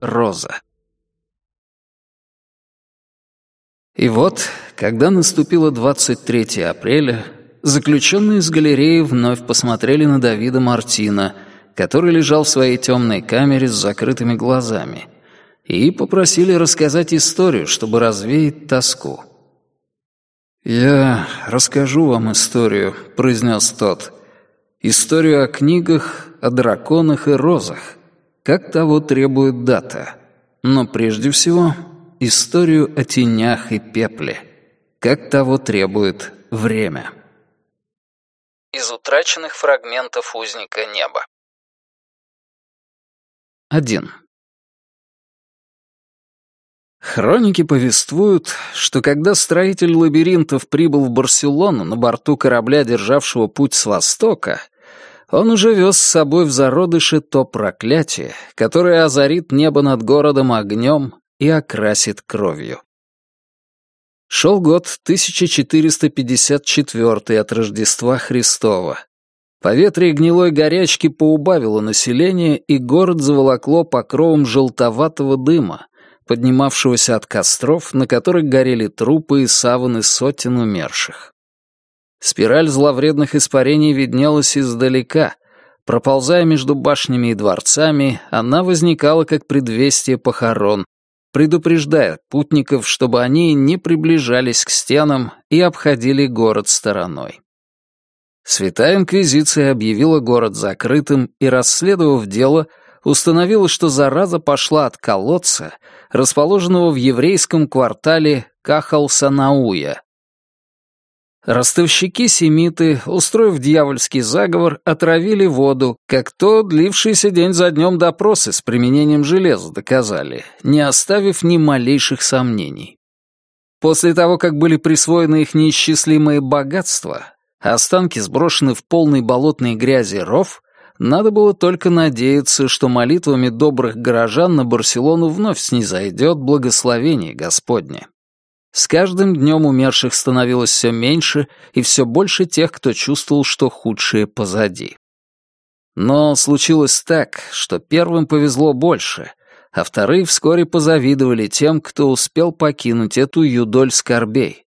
Роза. И вот, когда наступило 23 апреля, заключенные из галереи вновь посмотрели на Давида Мартина, который лежал в своей темной камере с закрытыми глазами, и попросили рассказать историю, чтобы развеять тоску. «Я расскажу вам историю», — произнес тот. «Историю о книгах, о драконах и розах, как того требует дата. Но прежде всего историю о тенях и пепле, как того требует время. Из утраченных фрагментов узника неба. 1. Хроники повествуют, что когда строитель лабиринтов прибыл в Барселону на борту корабля, державшего путь с востока, он уже вез с собой в зародыше то проклятие, которое озарит небо над городом огнем и окрасит кровью. Шел год 1454 от Рождества Христова. Поветрие гнилой горячки поубавило население, и город заволокло покровом желтоватого дыма, поднимавшегося от костров, на которых горели трупы и саваны сотен умерших. Спираль зловредных испарений виднелась издалека. Проползая между башнями и дворцами, она возникала как предвестие похорон, предупреждая путников, чтобы они не приближались к стенам и обходили город стороной. Святая Инквизиция объявила город закрытым и, расследовав дело, установила, что зараза пошла от колодца, расположенного в еврейском квартале Кахал-Санауя. Ростовщики-семиты, устроив дьявольский заговор, отравили воду, как то длившийся день за днем допросы с применением железа доказали, не оставив ни малейших сомнений. После того, как были присвоены их неисчислимые богатства, останки сброшены в полной болотной грязи ров, надо было только надеяться, что молитвами добрых горожан на Барселону вновь снизойдет благословение Господне. С каждым днем умерших становилось все меньше и все больше тех, кто чувствовал, что худшее позади. Но случилось так, что первым повезло больше, а вторые вскоре позавидовали тем, кто успел покинуть эту юдоль скорбей.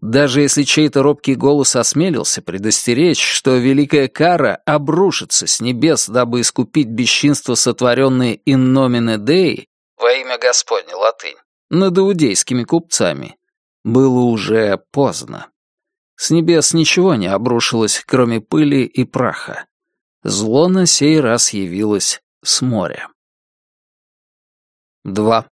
Даже если чей-то робкий голос осмелился предостеречь, что великая кара обрушится с небес, дабы искупить бесчинство, сотворенное nomine Dei, во имя Господне, латынь, над иудейскими купцами, было уже поздно. С небес ничего не обрушилось, кроме пыли и праха. Зло на сей раз явилось с моря. 2.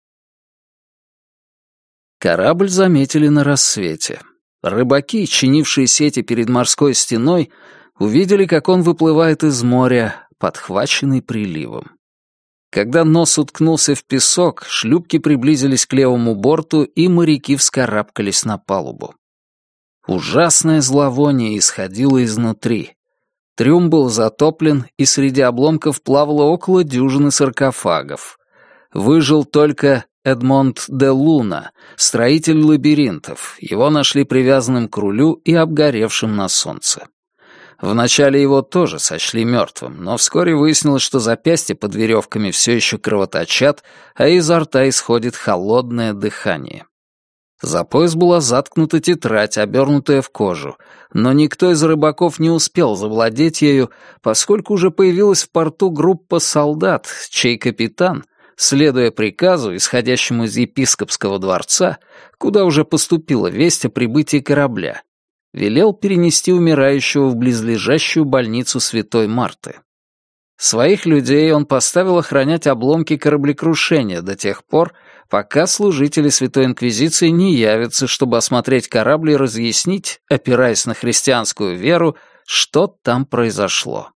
Корабль заметили на рассвете. Рыбаки, чинившие сети перед морской стеной, увидели, как он выплывает из моря, подхваченный приливом. Когда нос уткнулся в песок, шлюпки приблизились к левому борту, и моряки вскарабкались на палубу. Ужасное зловоние исходило изнутри. Трюм был затоплен, и среди обломков плавало около дюжины саркофагов. Выжил только Эдмонд де Луна, строитель лабиринтов. Его нашли привязанным к рулю и обгоревшим на солнце. Вначале его тоже сочли мертвым, но вскоре выяснилось, что запястья под веревками все еще кровоточат, а изо рта исходит холодное дыхание. За пояс была заткнута тетрадь, обернутая в кожу, но никто из рыбаков не успел завладеть ею, поскольку уже появилась в порту группа солдат, чей капитан, следуя приказу, исходящему из епископского дворца, куда уже поступила весть о прибытии корабля, велел перенести умирающего в близлежащую больницу Святой Марты. Своих людей он поставил охранять обломки кораблекрушения до тех пор, пока служители Святой Инквизиции не явятся, чтобы осмотреть корабль и разъяснить, опираясь на христианскую веру, что там произошло.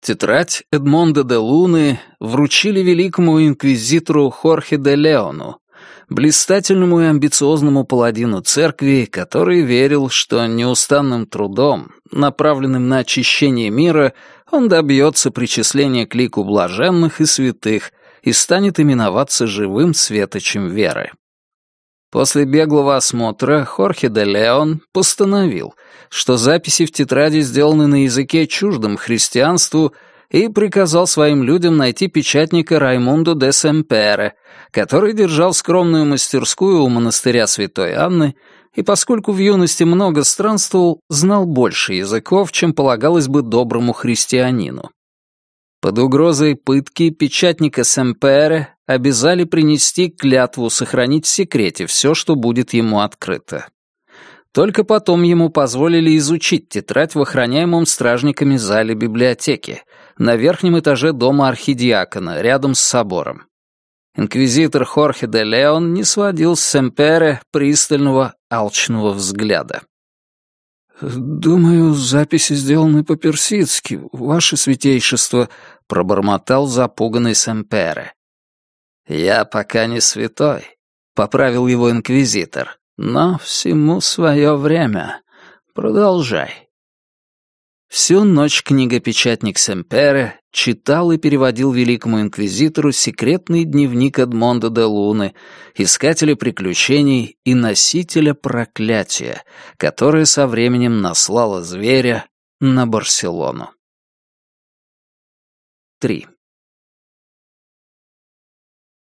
Тетрадь Эдмонда де Луны вручили великому инквизитору Хорхе де Леону, блистательному и амбициозному паладину церкви, который верил, что неустанным трудом, направленным на очищение мира, он добьется причисления к лику блаженных и святых и станет именоваться живым светочем веры. После беглого осмотра Хорхе де Леон постановил, что записи в тетради сделаны на языке чуждом христианству и приказал своим людям найти печатника Раймунду де Семпере, который держал скромную мастерскую у монастыря Святой Анны и, поскольку в юности много странствовал, знал больше языков, чем полагалось бы доброму христианину. Под угрозой пытки печатника Семпере обязали принести клятву сохранить в секрете все, что будет ему открыто. Только потом ему позволили изучить тетрадь в охраняемом стражниками зале библиотеки, на верхнем этаже дома архидиакона, рядом с собором. Инквизитор Хорхе де Леон не сводил с Семпере пристального, алчного взгляда. «Думаю, записи сделаны по-персидски, ваше святейшество», — пробормотал запуганный Семпере. «Я пока не святой», — поправил его инквизитор. Но всему свое время. Продолжай. Всю ночь книгопечатник Семпере читал и переводил великому инквизитору секретный дневник Эдмонда де Луны, искателя приключений и носителя проклятия, которое со временем наслало зверя на Барселону. 3.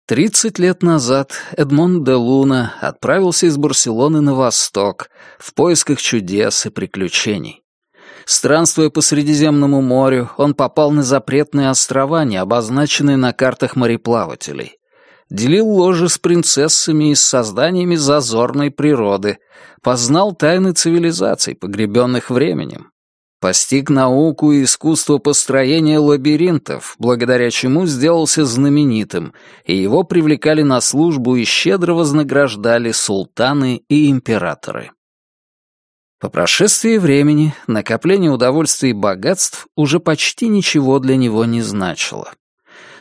Тридцать лет назад Эдмонд де Луна отправился из Барселоны на восток в поисках чудес и приключений. Странствуя по Средиземному морю, он попал на запретные острова, не обозначенные на картах мореплавателей. Делил ложе с принцессами и с созданиями зазорной природы, познал тайны цивилизаций, погребенных временем, Постиг науку и искусство построения лабиринтов, благодаря чему сделался знаменитым, и его привлекали на службу и щедро вознаграждали султаны и императоры. По прошествии времени накопление удовольствий и богатств уже почти ничего для него не значило.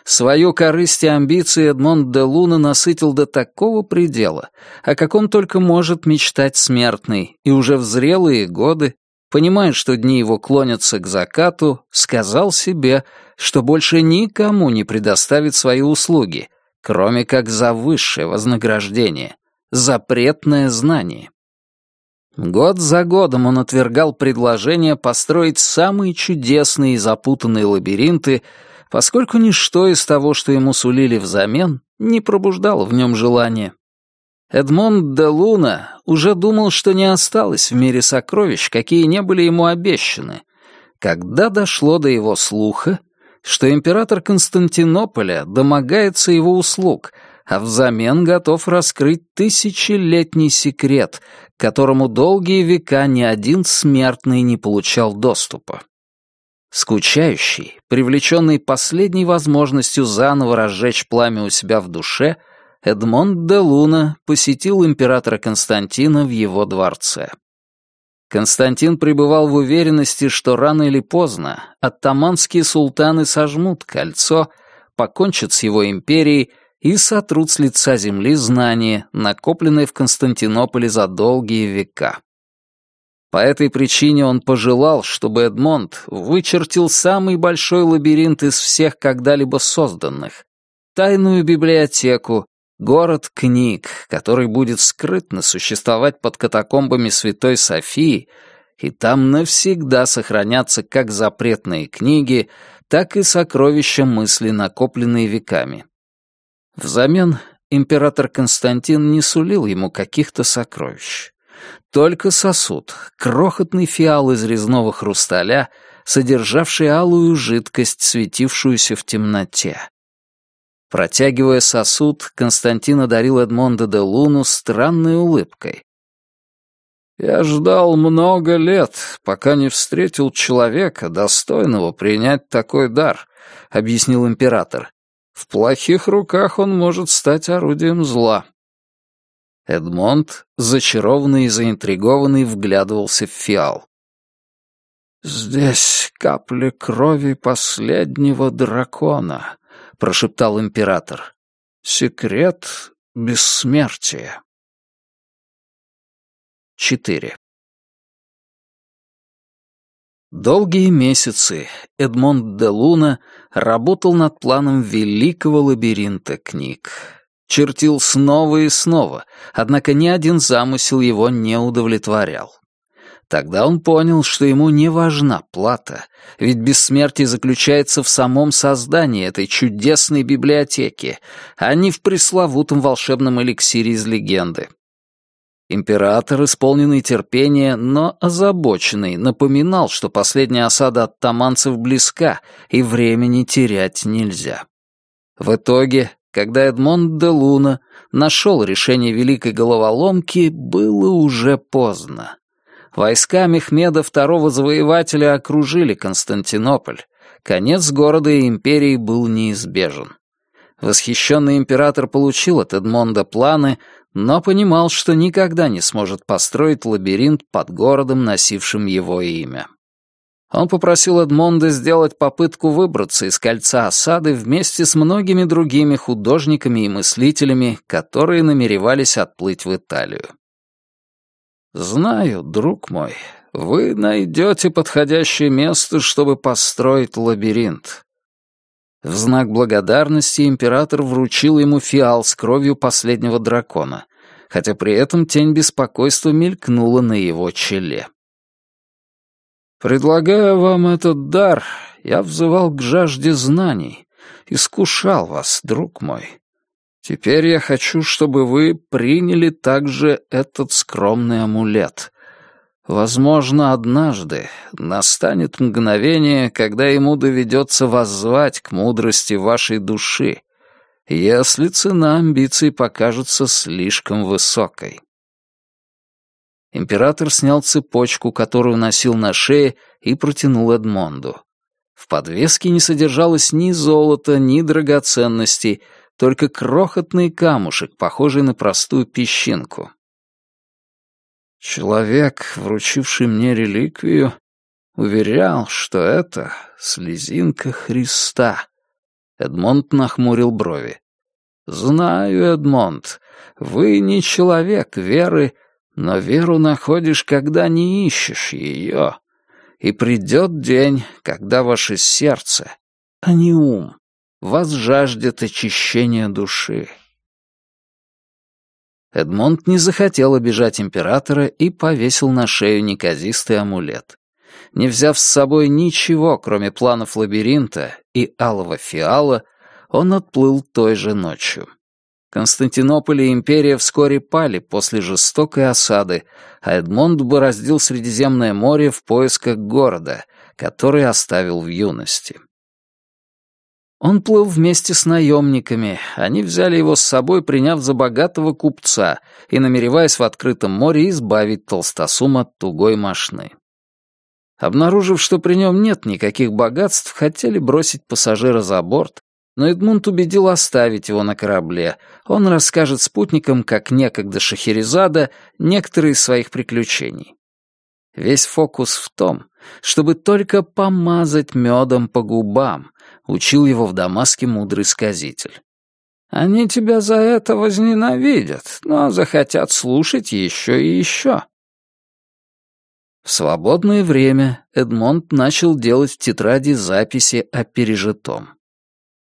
Свою корысть и амбиции Эдмонд де Луна насытил до такого предела, о каком только может мечтать смертный, и уже в зрелые годы понимая, что дни его клонятся к закату, сказал себе, что больше никому не предоставит свои услуги, кроме как за высшее вознаграждение, запретное знание. Год за годом он отвергал предложение построить самые чудесные и запутанные лабиринты, поскольку ничто из того, что ему сулили взамен, не пробуждало в нем желания. Эдмонд де Луна уже думал, что не осталось в мире сокровищ, какие не были ему обещаны, когда дошло до его слуха, что император Константинополя домогается его услуг, а взамен готов раскрыть тысячелетний секрет, к которому долгие века ни один смертный не получал доступа. Скучающий, привлеченный последней возможностью заново разжечь пламя у себя в душе — Эдмонд де Луна посетил императора Константина в его дворце. Константин пребывал в уверенности, что рано или поздно оттаманские султаны сожмут кольцо, покончат с его империей и сотрут с лица земли знания, накопленные в Константинополе за долгие века. По этой причине он пожелал, чтобы Эдмонд вычертил самый большой лабиринт из всех когда-либо созданных, тайную библиотеку, Город книг, который будет скрытно существовать под катакомбами Святой Софии, и там навсегда сохранятся как запретные книги, так и сокровища мысли, накопленные веками. Взамен император Константин не сулил ему каких-то сокровищ. Только сосуд, крохотный фиал из резного хрусталя, содержавший алую жидкость, светившуюся в темноте. Протягивая сосуд, Константин одарил Эдмонда де Луну странной улыбкой. «Я ждал много лет, пока не встретил человека, достойного принять такой дар», — объяснил император. «В плохих руках он может стать орудием зла». Эдмонд, зачарованный и заинтригованный, вглядывался в фиал. «Здесь капли крови последнего дракона», — прошептал император. «Секрет бессмертия». 4. Долгие месяцы Эдмонд де Луна работал над планом великого лабиринта книг. Чертил снова и снова, однако ни один замысел его не удовлетворял. Тогда он понял, что ему не важна плата, ведь бессмертие заключается в самом создании этой чудесной библиотеки, а не в пресловутом волшебном эликсире из легенды. Император, исполненный терпения, но озабоченный, напоминал, что последняя осада от таманцев близка, и времени терять нельзя. В итоге, когда Эдмонд де Луна нашел решение Великой Головоломки, было уже поздно. Войска Мехмеда II Завоевателя окружили Константинополь. Конец города и империи был неизбежен. Восхищенный император получил от Эдмонда планы, но понимал, что никогда не сможет построить лабиринт под городом, носившим его имя. Он попросил Эдмонда сделать попытку выбраться из кольца осады вместе с многими другими художниками и мыслителями, которые намеревались отплыть в Италию. «Знаю, друг мой, вы найдете подходящее место, чтобы построить лабиринт». В знак благодарности император вручил ему фиал с кровью последнего дракона, хотя при этом тень беспокойства мелькнула на его челе. «Предлагая вам этот дар, я взывал к жажде знаний, искушал вас, друг мой. Теперь я хочу, чтобы вы приняли также этот скромный амулет. Возможно, однажды настанет мгновение, когда ему доведется воззвать к мудрости вашей души, если цена амбиций покажется слишком высокой. Император снял цепочку, которую носил на шее, и протянул Эдмонду. В подвеске не содержалось ни золота, ни драгоценностей, только крохотный камушек, похожий на простую песчинку. Человек, вручивший мне реликвию, уверял, что это слезинка Христа. Эдмонд нахмурил брови. «Знаю, Эдмонд, вы не человек веры, но веру находишь, когда не ищешь ее. И придет день, когда ваше сердце, а не ум, вас жаждет очищения души. Эдмонд не захотел обижать императора и повесил на шею неказистый амулет. Не взяв с собой ничего, кроме планов лабиринта и алого фиала, он отплыл той же ночью. Константинополь и империя вскоре пали после жестокой осады, а Эдмонд бороздил Средиземное море в поисках города, который оставил в юности. Он плыл вместе с наемниками, они взяли его с собой, приняв за богатого купца и намереваясь в открытом море избавить толстосум от тугой мошны. Обнаружив, что при нем нет никаких богатств, хотели бросить пассажира за борт, но Эдмунд убедил оставить его на корабле. Он расскажет спутникам, как некогда Шахерезада, некоторые из своих приключений. Весь фокус в том, чтобы только помазать медом по губам, учил его в Дамаске мудрый сказитель. Они тебя за это возненавидят, но захотят слушать еще и еще. В свободное время Эдмонд начал делать в тетради записи о пережитом.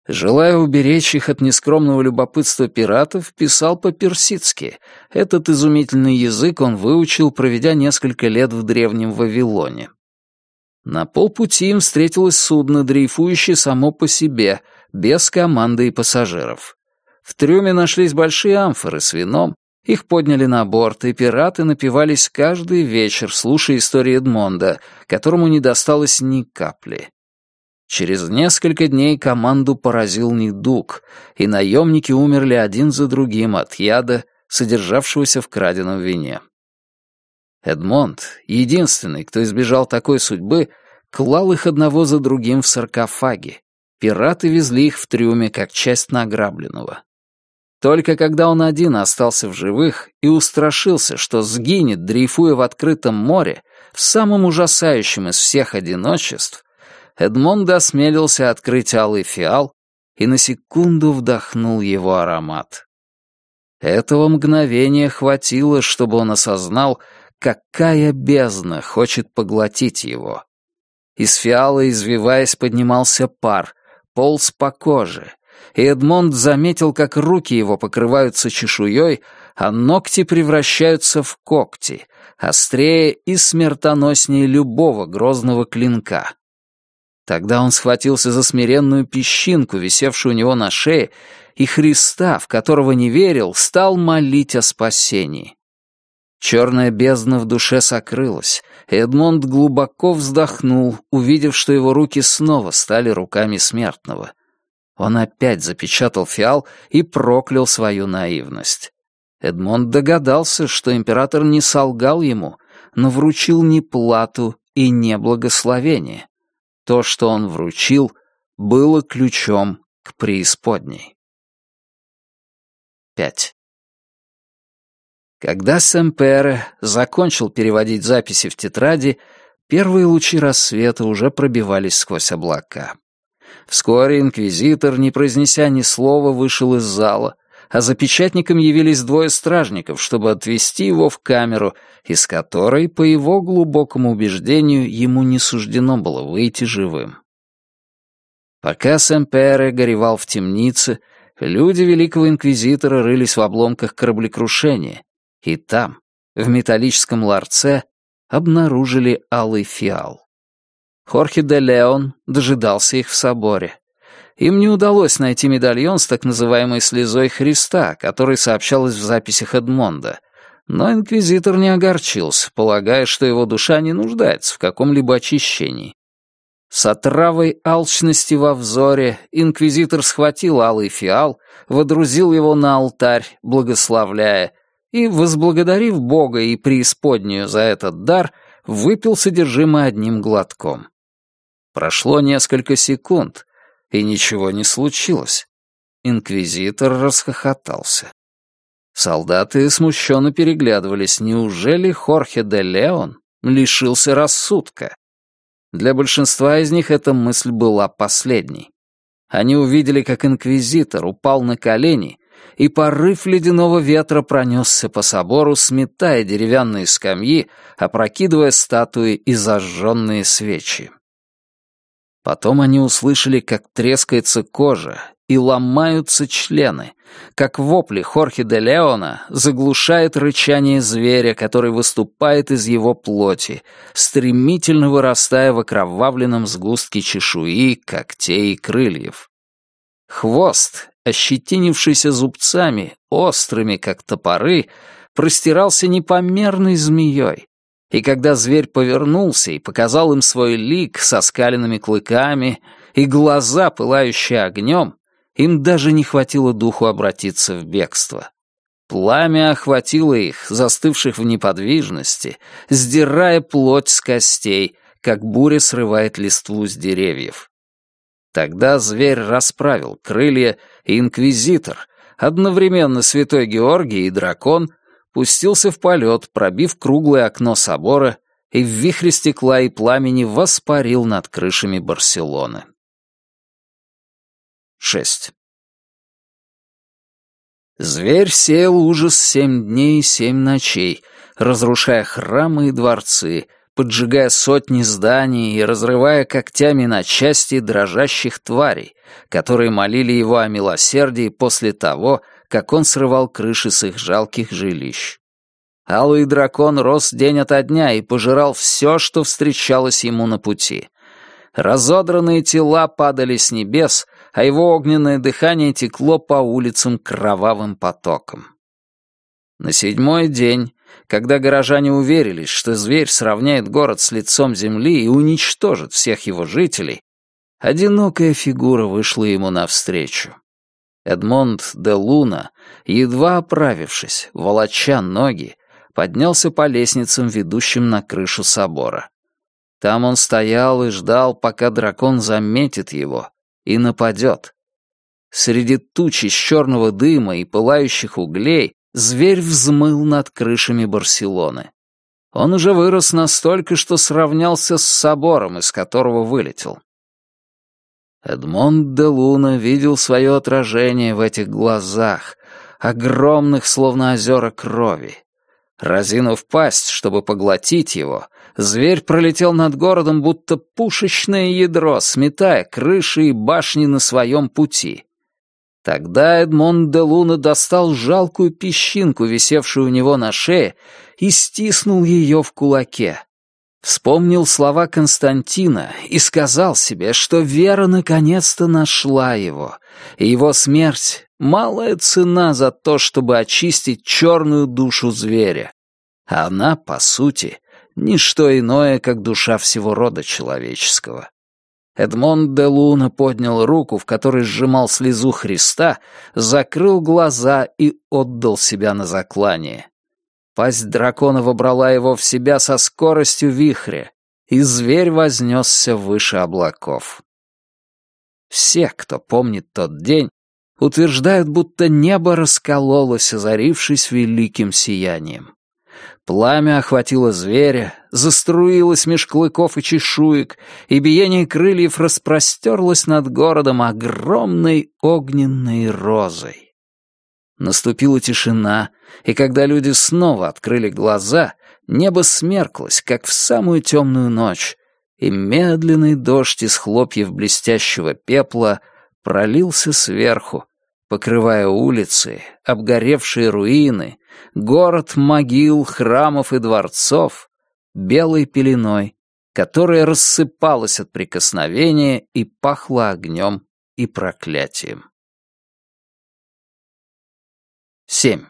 Желая уберечь их от нескромного любопытства пиратов, писал по-персидски. Этот изумительный язык он выучил, проведя несколько лет в Древнем Вавилоне. На полпути им встретилось судно, дрейфующее само по себе, без команды и пассажиров. В трюме нашлись большие амфоры с вином, их подняли на борт, и пираты напивались каждый вечер, слушая истории Эдмонда, которому не досталось ни капли. Через несколько дней команду поразил недуг, и наемники умерли один за другим от яда, содержавшегося в краденом вине. Эдмонд, единственный, кто избежал такой судьбы, клал их одного за другим в саркофаги. Пираты везли их в трюме как часть награбленного. Только когда он один остался в живых и устрашился, что сгинет, дрейфуя в открытом море, в самом ужасающем из всех одиночеств, Эдмонд осмелился открыть алый фиал и на секунду вдохнул его аромат. Этого мгновения хватило, чтобы он осознал, Какая бездна хочет поглотить его? Из фиала, извиваясь, поднимался пар, полз по коже, и Эдмонд заметил, как руки его покрываются чешуей, а ногти превращаются в когти, острее и смертоноснее любого грозного клинка. Тогда он схватился за смиренную песчинку, висевшую у него на шее, и Христа, в которого не верил, стал молить о спасении. Черная бездна в душе сокрылась. Эдмонд глубоко вздохнул, увидев, что его руки снова стали руками смертного. Он опять запечатал фиал и проклял свою наивность. Эдмонд догадался, что император не солгал ему, но вручил не плату и не благословение. То, что он вручил, было ключом к преисподней. 5. Когда Сэмпере закончил переводить записи в тетради, первые лучи рассвета уже пробивались сквозь облака. Вскоре инквизитор, не произнеся ни слова, вышел из зала, а за печатником явились двое стражников, чтобы отвезти его в камеру, из которой, по его глубокому убеждению, ему не суждено было выйти живым. Пока Сэмпере горевал в темнице, люди Великого Инквизитора рылись в обломках кораблекрушения, и там, в металлическом ларце, обнаружили алый фиал. Хорхе де Леон дожидался их в соборе. Им не удалось найти медальон с так называемой слезой Христа, который сообщалось в записях Эдмонда, но инквизитор не огорчился, полагая, что его душа не нуждается в каком-либо очищении. С отравой алчности во взоре инквизитор схватил алый фиал, водрузил его на алтарь, благословляя, и, возблагодарив Бога и преисподнюю за этот дар, выпил содержимое одним глотком. Прошло несколько секунд, и ничего не случилось. Инквизитор расхохотался. Солдаты смущенно переглядывались. Неужели Хорхе де Леон лишился рассудка? Для большинства из них эта мысль была последней. Они увидели, как инквизитор упал на колени и порыв ледяного ветра пронесся по собору, сметая деревянные скамьи, опрокидывая статуи и зажженные свечи. Потом они услышали, как трескается кожа и ломаются члены, как вопли Хорхе де Леона заглушает рычание зверя, который выступает из его плоти, стремительно вырастая в окровавленном сгустке чешуи, когтей и крыльев. Хвост, ощетинившийся зубцами, острыми, как топоры, простирался непомерной змеей. И когда зверь повернулся и показал им свой лик со скаленными клыками и глаза, пылающие огнем, им даже не хватило духу обратиться в бегство. Пламя охватило их, застывших в неподвижности, сдирая плоть с костей, как буря срывает листву с деревьев. Тогда зверь расправил крылья, и инквизитор, одновременно святой Георгий и дракон, пустился в полет, пробив круглое окно собора и в вихре стекла и пламени воспарил над крышами Барселоны. 6. Зверь сеял ужас семь дней и семь ночей, разрушая храмы и дворцы, поджигая сотни зданий и разрывая когтями на части дрожащих тварей, которые молили его о милосердии после того, как он срывал крыши с их жалких жилищ. Алый дракон рос день ото дня и пожирал все, что встречалось ему на пути. Разодранные тела падали с небес, а его огненное дыхание текло по улицам кровавым потоком. На седьмой день когда горожане уверились, что зверь сравняет город с лицом земли и уничтожит всех его жителей, одинокая фигура вышла ему навстречу. Эдмонд де Луна, едва оправившись, волоча ноги, поднялся по лестницам, ведущим на крышу собора. Там он стоял и ждал, пока дракон заметит его и нападет. Среди тучи черного дыма и пылающих углей зверь взмыл над крышами Барселоны. Он уже вырос настолько, что сравнялся с собором, из которого вылетел. Эдмонд де Луна видел свое отражение в этих глазах, огромных, словно озера крови. Разинув пасть, чтобы поглотить его, зверь пролетел над городом, будто пушечное ядро, сметая крыши и башни на своем пути. Тогда Эдмонд де Луна достал жалкую песчинку, висевшую у него на шее, и стиснул ее в кулаке. Вспомнил слова Константина и сказал себе, что вера наконец-то нашла его, и его смерть — малая цена за то, чтобы очистить черную душу зверя. Она, по сути, не что иное, как душа всего рода человеческого. Эдмонд де Луна поднял руку, в которой сжимал слезу Христа, закрыл глаза и отдал себя на заклание. Пасть дракона вобрала его в себя со скоростью вихря, и зверь вознесся выше облаков. Все, кто помнит тот день, утверждают, будто небо раскололось, озарившись великим сиянием. Пламя охватило зверя, заструилось меж клыков и чешуек, и биение крыльев распростерлось над городом огромной огненной розой. Наступила тишина, и когда люди снова открыли глаза, небо смерклось, как в самую темную ночь, и медленный дождь из хлопьев блестящего пепла пролился сверху, покрывая улицы, обгоревшие руины, город могил, храмов и дворцов белой пеленой, которая рассыпалась от прикосновения и пахла огнем и проклятием. 7.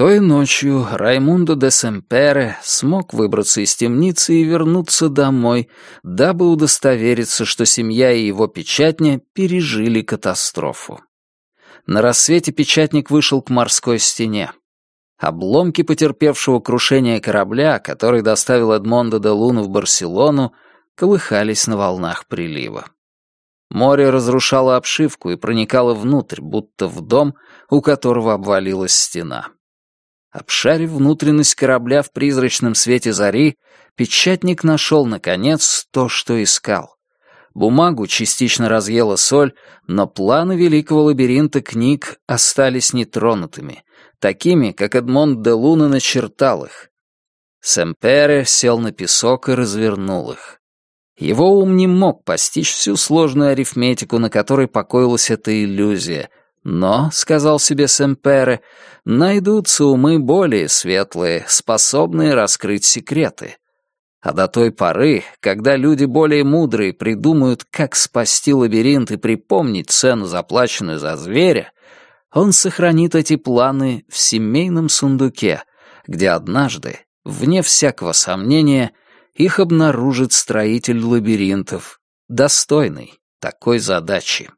Той ночью Раймундо де Семпере смог выбраться из темницы и вернуться домой, дабы удостовериться, что семья и его печатня пережили катастрофу. На рассвете печатник вышел к морской стене. Обломки потерпевшего крушения корабля, который доставил Эдмондо де Луну в Барселону, колыхались на волнах прилива. Море разрушало обшивку и проникало внутрь, будто в дом, у которого обвалилась стена. Обшарив внутренность корабля в призрачном свете зари, печатник нашел, наконец, то, что искал. Бумагу частично разъела соль, но планы великого лабиринта книг остались нетронутыми, такими, как Эдмонд де Луна начертал их. Семпере сел на песок и развернул их. Его ум не мог постичь всю сложную арифметику, на которой покоилась эта иллюзия. Но, — сказал себе Сэмпере, — найдутся умы более светлые, способные раскрыть секреты. А до той поры, когда люди более мудрые придумают, как спасти лабиринт и припомнить цену, заплаченную за зверя, он сохранит эти планы в семейном сундуке, где однажды, вне всякого сомнения, их обнаружит строитель лабиринтов, достойный такой задачи.